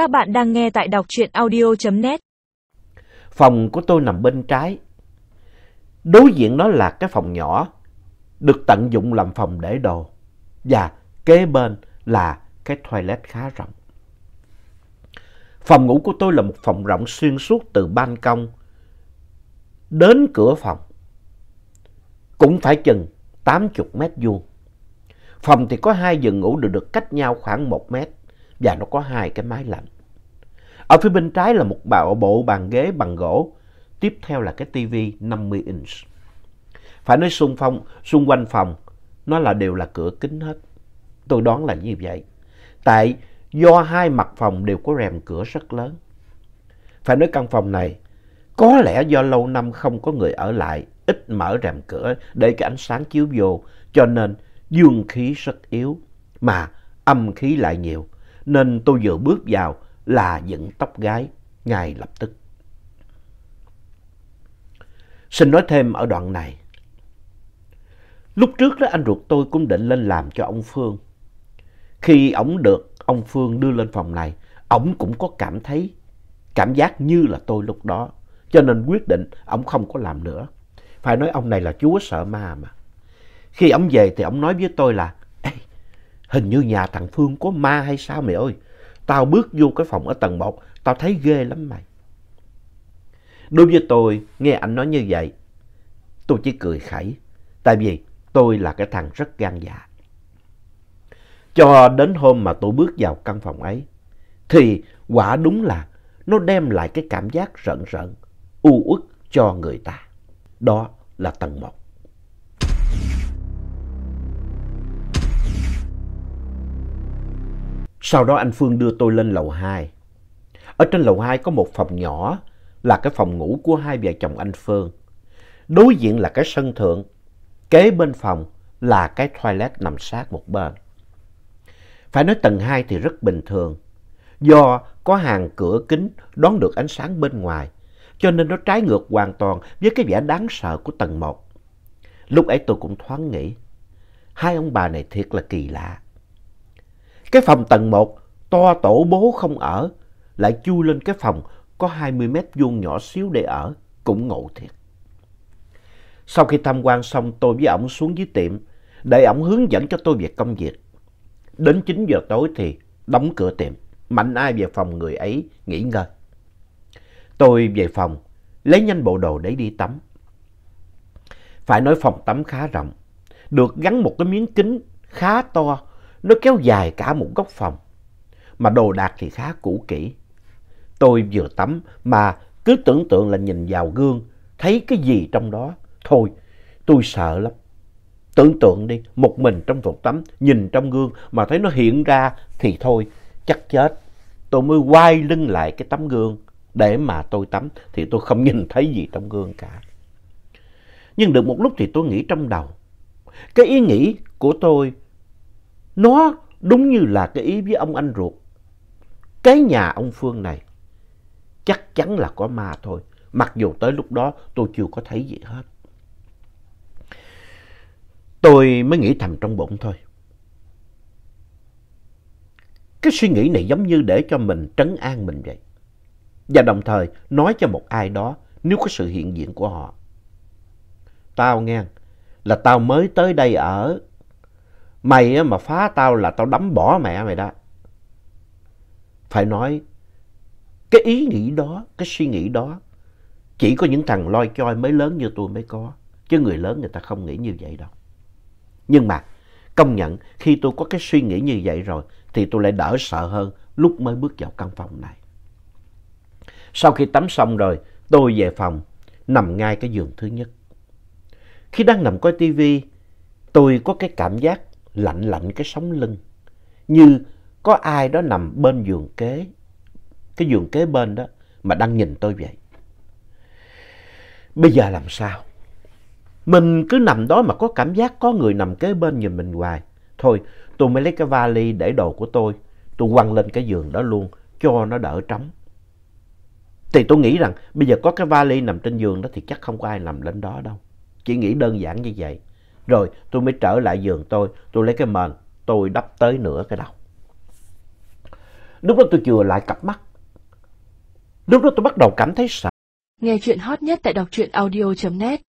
Các bạn đang nghe tại đọc truyện audio.net. Phòng của tôi nằm bên trái. Đối diện đó là cái phòng nhỏ, được tận dụng làm phòng để đồ. Và kế bên là cái toilet khá rộng. Phòng ngủ của tôi là một phòng rộng xuyên suốt từ ban công đến cửa phòng. Cũng phải chừng 80 mét vuông. Phòng thì có hai giường ngủ được được cách nhau khoảng 1 mét và nó có hai cái máy lạnh. Ở phía bên trái là một bộ, bàn ghế bằng gỗ, tiếp theo là cái tivi 50 inch. Phải nói xung, phong, xung quanh phòng, nó là đều là cửa kính hết. Tôi đoán là như vậy. Tại do hai mặt phòng đều có rèm cửa rất lớn. Phải nói căn phòng này, có lẽ do lâu năm không có người ở lại, ít mở rèm cửa để cái ánh sáng chiếu vô, cho nên dương khí rất yếu, mà âm khí lại nhiều. Nên tôi vừa bước vào là dựng tóc gái ngay lập tức. Xin nói thêm ở đoạn này. Lúc trước đó anh ruột tôi cũng định lên làm cho ông Phương. Khi ổng được ông Phương đưa lên phòng này, ổng cũng có cảm thấy cảm giác như là tôi lúc đó. Cho nên quyết định ổng không có làm nữa. Phải nói ông này là chúa sợ ma mà. Khi ổng về thì ổng nói với tôi là hình như nhà thằng Phương có ma hay sao mày ơi. Tao bước vô cái phòng ở tầng 1, tao thấy ghê lắm mày. Đối với tôi, nghe anh nói như vậy, tôi chỉ cười khẩy. Tại vì tôi là cái thằng rất gan dạ. Cho đến hôm mà tôi bước vào căn phòng ấy, thì quả đúng là nó đem lại cái cảm giác rợn rợn, u uất cho người ta. Đó là tầng 1. Sau đó anh Phương đưa tôi lên lầu 2. Ở trên lầu 2 có một phòng nhỏ là cái phòng ngủ của hai vợ chồng anh Phương. Đối diện là cái sân thượng, kế bên phòng là cái toilet nằm sát một bên. Phải nói tầng 2 thì rất bình thường. Do có hàng cửa kính đón được ánh sáng bên ngoài, cho nên nó trái ngược hoàn toàn với cái vẻ đáng sợ của tầng 1. Lúc ấy tôi cũng thoáng nghĩ, hai ông bà này thiệt là kỳ lạ. Cái phòng tầng 1 to tổ bố không ở, lại chui lên cái phòng có 20 mét vuông nhỏ xíu để ở, cũng ngộ thiệt. Sau khi tham quan xong tôi với ổng xuống dưới tiệm, để ổng hướng dẫn cho tôi về công việc. Đến 9 giờ tối thì đóng cửa tiệm, mạnh ai về phòng người ấy nghỉ ngơi. Tôi về phòng, lấy nhanh bộ đồ để đi tắm. Phải nói phòng tắm khá rộng, được gắn một cái miếng kính khá to, nó kéo dài cả một góc phòng. Mà đồ đạc thì khá cũ kỹ. Tôi vừa tắm mà cứ tưởng tượng là nhìn vào gương, thấy cái gì trong đó. Thôi, tôi sợ lắm. Tưởng tượng đi, một mình trong phòng tắm, nhìn trong gương mà thấy nó hiện ra thì thôi, chắc chết. Tôi mới quay lưng lại cái tấm gương để mà tôi tắm thì tôi không nhìn thấy gì trong gương cả. Nhưng được một lúc thì tôi nghĩ trong đầu. Cái ý nghĩ của tôi, nó đúng như là cái ý với ông anh ruột. Cái nhà ông Phương này chắc chắn là có ma thôi. Mặc dù tới lúc đó tôi chưa có thấy gì hết. Tôi mới nghĩ thầm trong bụng thôi. Cái suy nghĩ này giống như để cho mình trấn an mình vậy. Và đồng thời nói cho một ai đó nếu có sự hiện diện của họ. Tao nghe, là tao mới tới đây ở. Mày mà phá tao là tao đấm bỏ mẹ mày đó. Phải nói, cái ý nghĩ đó, cái suy nghĩ đó, chỉ có những thằng loi choi mới lớn như tôi mới có. Chứ người lớn người ta không nghĩ như vậy đâu. Nhưng mà công nhận khi tôi có cái suy nghĩ như vậy rồi thì tôi lại đỡ sợ hơn lúc mới bước vào căn phòng này. Sau khi tắm xong rồi, tôi về phòng, nằm ngay cái giường thứ nhất. Khi đang nằm coi tivi, tôi có cái cảm giác lạnh lạnh cái sống lưng. Như có ai đó nằm bên giường kế, cái giường kế bên đó mà đang nhìn tôi vậy. Bây giờ làm sao? Mình cứ nằm đó mà có cảm giác có người nằm kế bên nhìn mình hoài. Thôi, tôi mới lấy cái vali để đồ của tôi. Tôi quăng lên cái giường đó luôn, cho nó đỡ trống. Thì tôi nghĩ rằng bây giờ có cái vali nằm trên giường đó thì chắc không có ai nằm lên đó đâu. Chỉ nghĩ đơn giản như vậy. Rồi tôi mới trở lại giường tôi, tôi lấy cái mền, tôi đắp tới nửa cái đầu. Lúc đó tôi chừa lại cặp mắt. Lúc đó tôi bắt đầu cảm thấy sợ. Nghe chuyện hot nhất tại đọc truyện audio.net